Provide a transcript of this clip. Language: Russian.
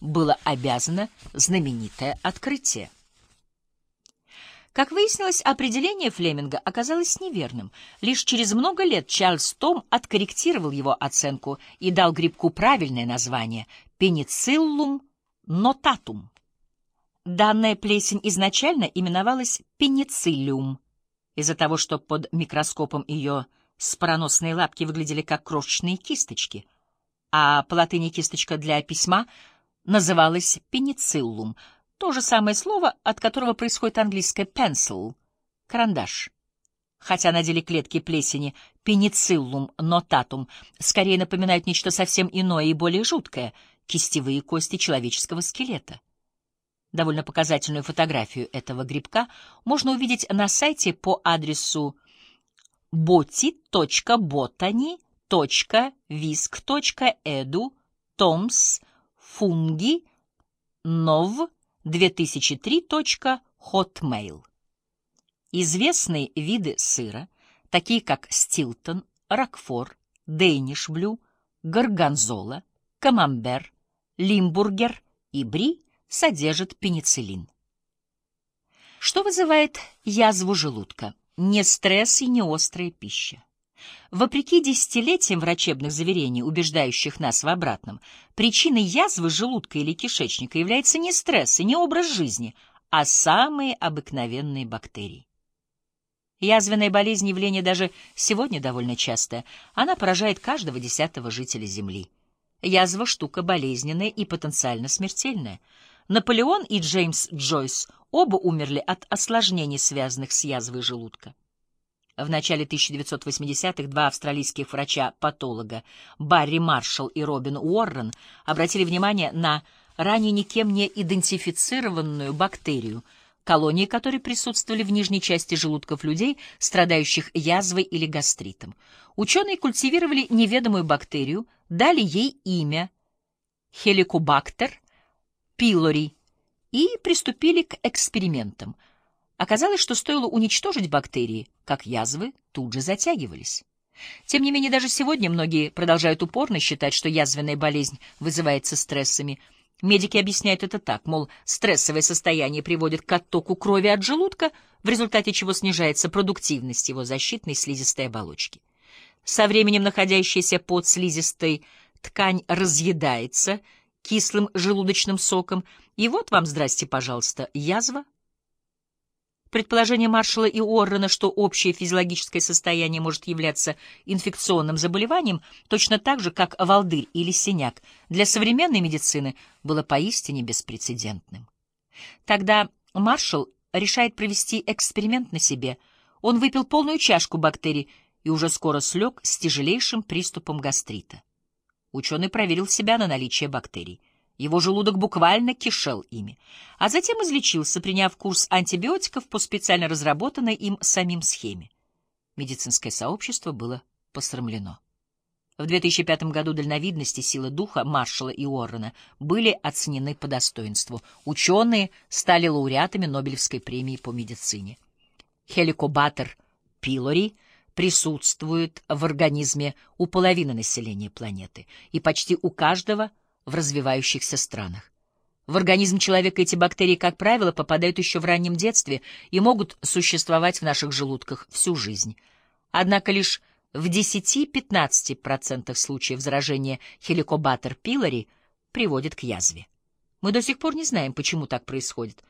было обязано знаменитое открытие. Как выяснилось, определение Флеминга оказалось неверным. Лишь через много лет Чарльз Том откорректировал его оценку и дал грибку правильное название — пенициллум нотатум. Данная плесень изначально именовалась пенициллиум, из-за того, что под микроскопом ее спороносные лапки выглядели как крошечные кисточки, а по латыни кисточка для письма называлась пенициллум — то же самое слово, от которого происходит английское pencil — карандаш. Хотя на деле клетки плесени пенициллум нотатум скорее напоминают нечто совсем иное и более жуткое — кистевые кости человеческого скелета. Довольно показательную фотографию этого грибка можно увидеть на сайте по адресу boti.botany.visc.edu fungi nov 2003.hotmail. Известные виды сыра, такие как стилтон, рокфор, дейнишблю, горгонзола, камамбер, лимбургер и бри, содержат пенициллин. Что вызывает язву желудка? Не стресс и не острая пища. Вопреки десятилетиям врачебных заверений, убеждающих нас в обратном, причиной язвы желудка или кишечника является не стресс и не образ жизни, а самые обыкновенные бактерии. Язвенная болезнь явление даже сегодня довольно частое. Она поражает каждого десятого жителя Земли. Язва — штука болезненная и потенциально смертельная. Наполеон и Джеймс Джойс оба умерли от осложнений, связанных с язвой желудка. В начале 1980-х два австралийских врача-патолога Барри Маршалл и Робин Уоррен обратили внимание на ранее никем не идентифицированную бактерию, колонии которой присутствовали в нижней части желудков людей, страдающих язвой или гастритом. Ученые культивировали неведомую бактерию, дали ей имя Helicobacter pylori и приступили к экспериментам — Оказалось, что стоило уничтожить бактерии, как язвы тут же затягивались. Тем не менее, даже сегодня многие продолжают упорно считать, что язвенная болезнь вызывается стрессами. Медики объясняют это так, мол, стрессовое состояние приводит к оттоку крови от желудка, в результате чего снижается продуктивность его защитной слизистой оболочки. Со временем находящаяся под слизистой ткань разъедается кислым желудочным соком, и вот вам, здрасте, пожалуйста, язва, Предположение Маршалла и Уоррена, что общее физиологическое состояние может являться инфекционным заболеванием, точно так же, как волдырь или синяк, для современной медицины было поистине беспрецедентным. Тогда Маршалл решает провести эксперимент на себе. Он выпил полную чашку бактерий и уже скоро слег с тяжелейшим приступом гастрита. Ученый проверил себя на наличие бактерий. Его желудок буквально кишел ими, а затем излечился, приняв курс антибиотиков по специально разработанной им самим схеме. Медицинское сообщество было посрамлено. В 2005 году дальновидность и сила духа Маршалла и Уоррена были оценены по достоинству. Ученые стали лауреатами Нобелевской премии по медицине. Хеликобатер пилори присутствует в организме у половины населения планеты и почти у каждого – в развивающихся странах. В организм человека эти бактерии, как правило, попадают еще в раннем детстве и могут существовать в наших желудках всю жизнь. Однако лишь в 10-15% случаев заражения хеликобатер пилори приводит к язве. Мы до сих пор не знаем, почему так происходит,